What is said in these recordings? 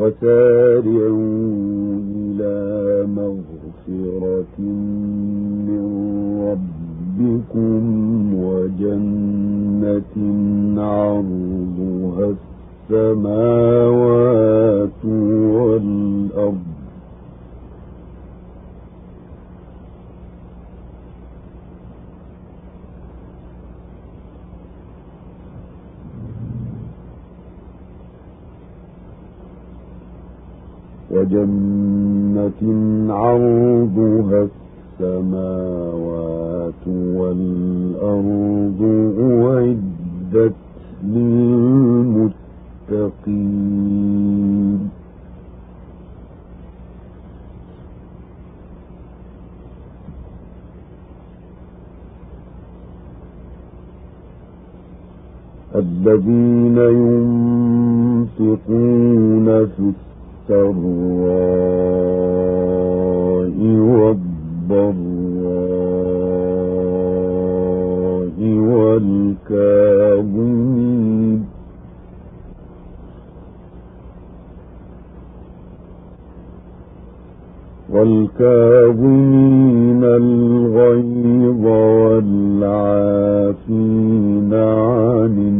وسارعوا إلى مغفرة من ربكم وجنة عرضها السماوات والأرض. وجنة عرضها السماوات والأرض أعدت للمتقين. الذين ينفقون في والضراء والكاظمين الغيظ والعافين عن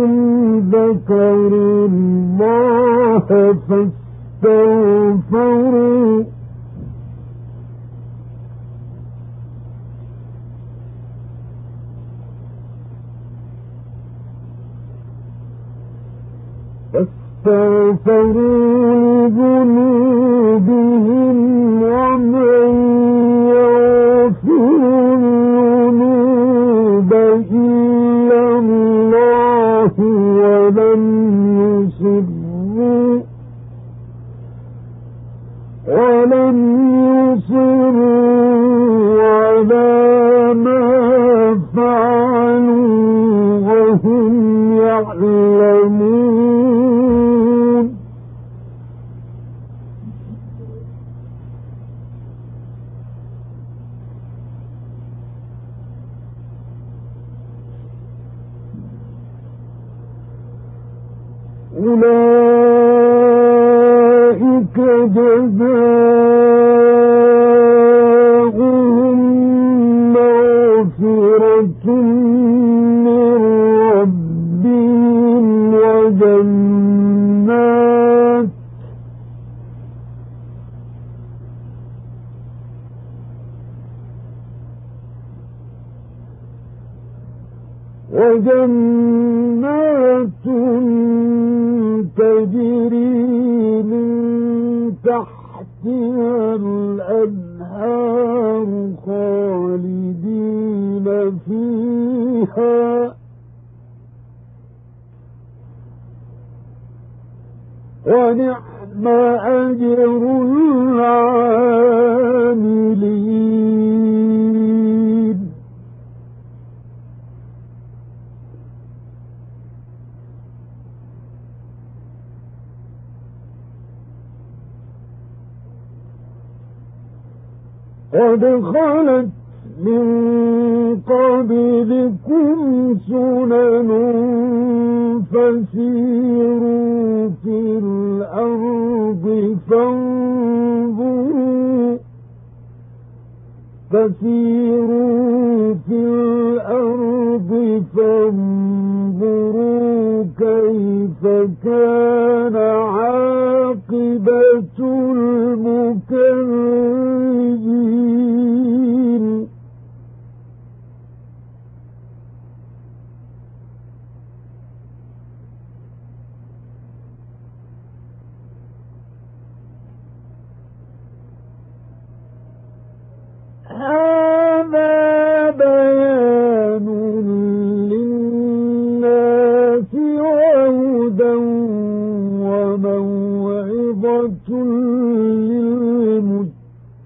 ذكروا الله فاستغفروا. فاستغفروا لذنوبهم ولم يصروا وجنات تجري من تحتها الأنهار خالدين فيها. ونعم أجر العاملين قد خلت من قبلكم سنن فسيروا في الأرض فانظروا فسيروا في الأرض فانظروا كيف كان عاقبة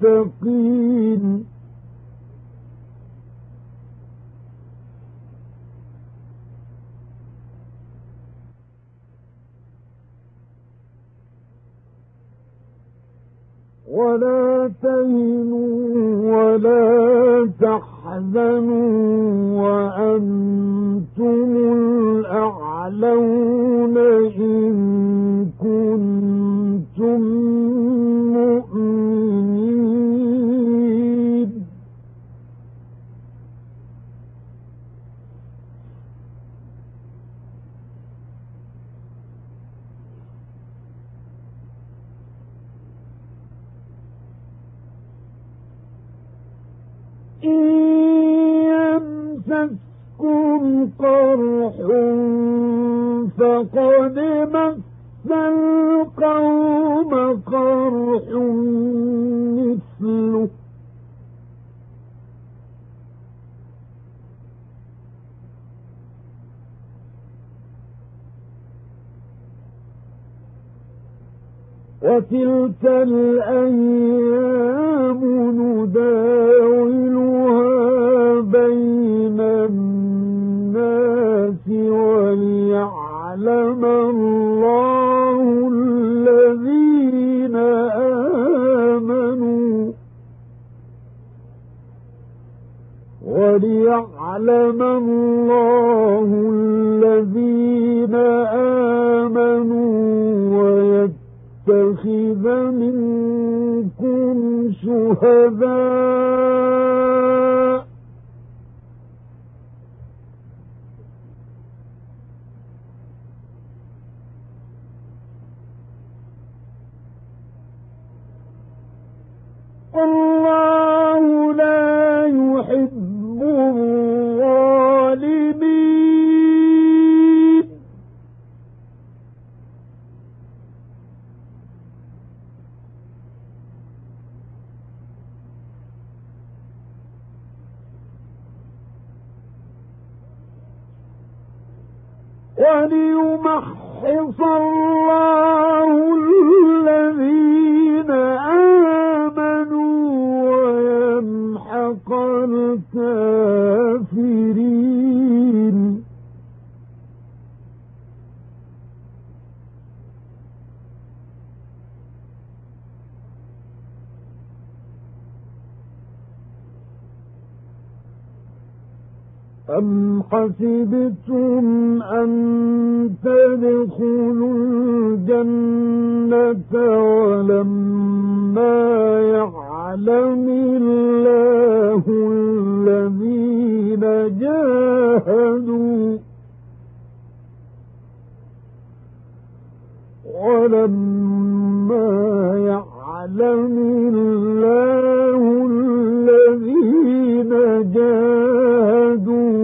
للمتقين وتلك الأيام الكافرين. أم حسبتم أن تدخلوا الجنة ولما يعلم الله الذين جاهدوا ولما يعلم الله الذين جاهدوا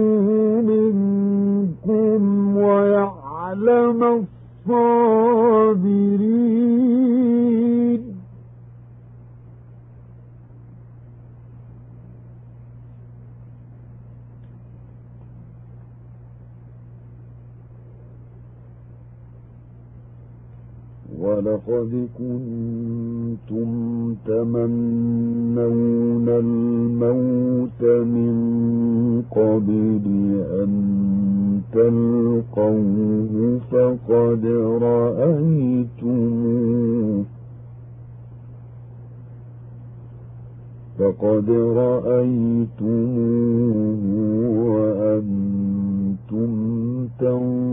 منكم ويعلم الصابرين ولقد كنتم تمنون الموت من قبل أن تلقوه فقد رأيتموه. فقد رأيتموه وأنتم تنظرون.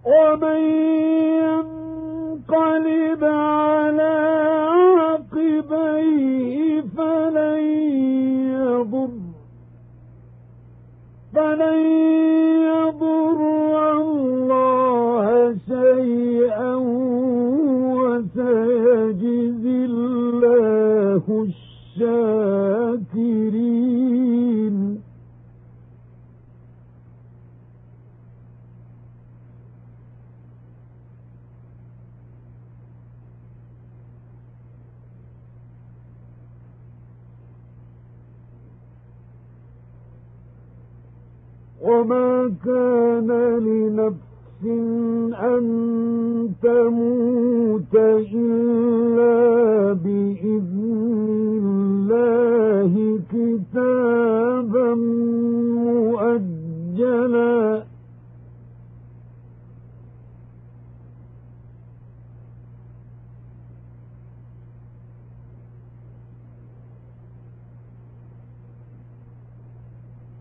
ومن وما كان لنفس أن تموت إلا بإذن الله كتابا مؤجلا.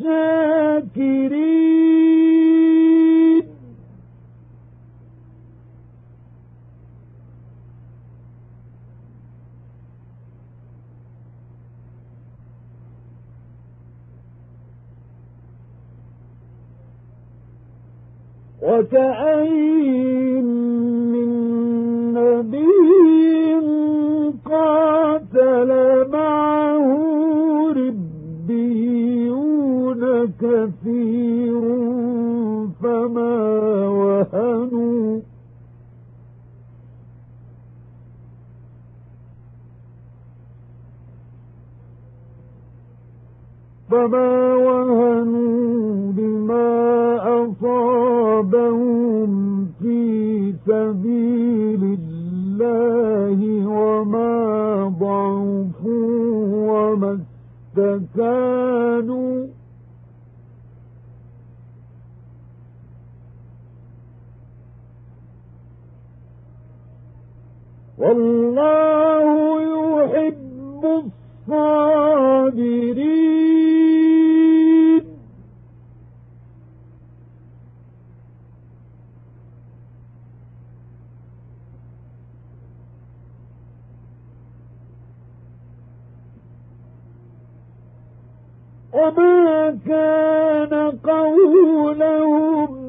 الشاكرين. وكأين كثير فما وهنوا فما وهنوا بما أصابهم في سبيل الله وما ضعفوا وما استكانوا والله يحب الصابرين. وما كان قولهم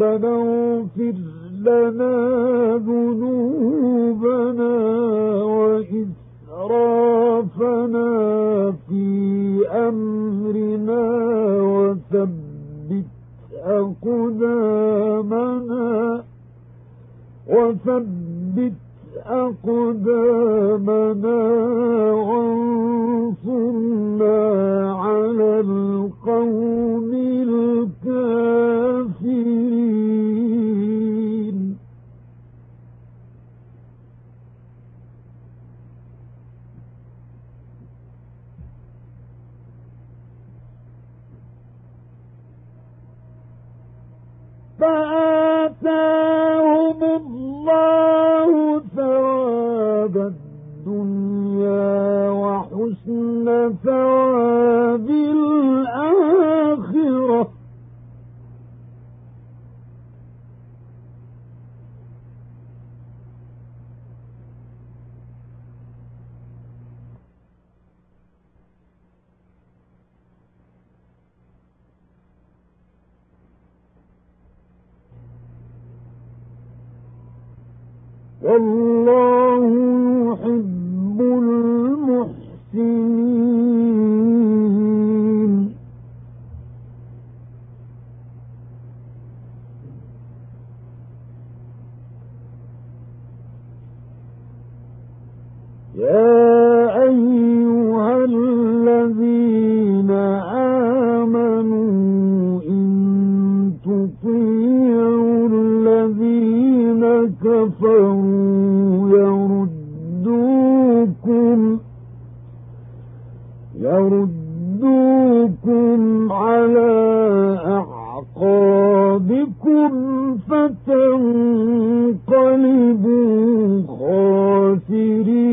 ربنا اغفر لنا ذنوبنا وإسرافنا في أمرنا وثبت أقدامنا وثبت أقدامنا وانصرنا على القوم الكافرين. فآتاهم الله and يا أيها الذين آمنوا إن تطيعوا الذين كفروا يردوكم يردوكم على فتنقلبوا خاسرين.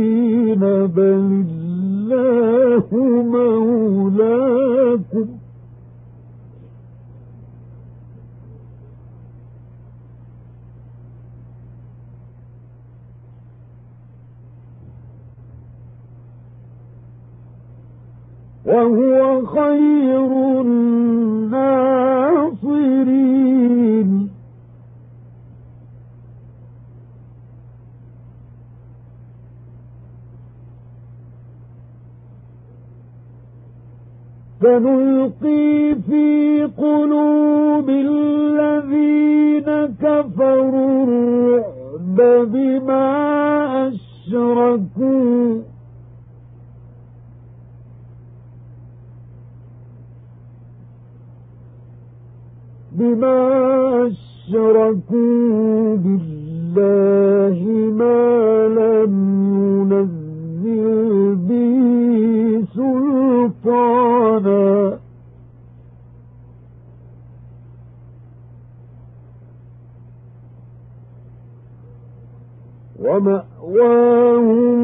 خير الناصرين. سنلقي في قلوب الذين كفروا الرعب بما أشركوا. بما أشركوا بالله ما لم ينزل به سلطانا ومأواهم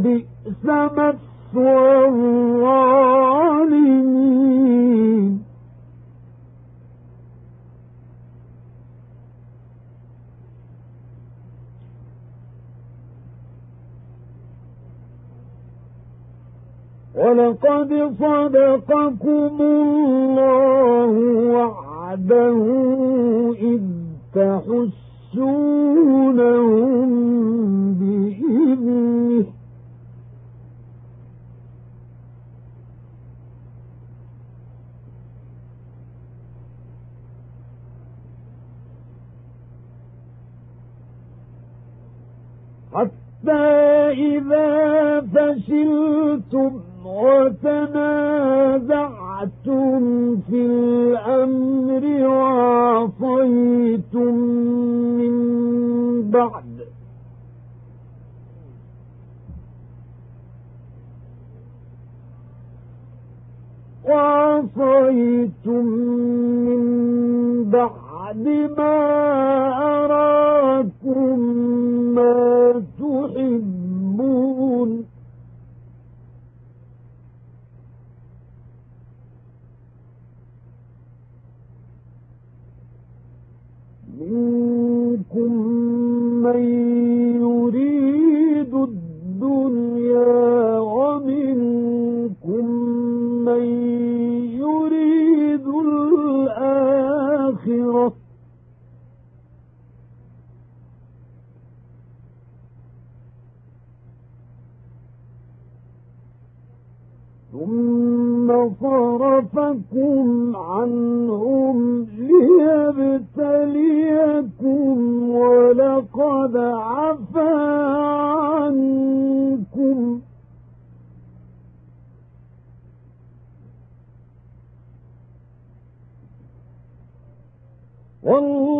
وبئس مثوى الظالمين ولقد صدقكم الله وعده وعصيتم من بعد ما أراكم ما تحبون ثم صرفكم عنهم ليبتليكم ولقد عفا عنكم. والله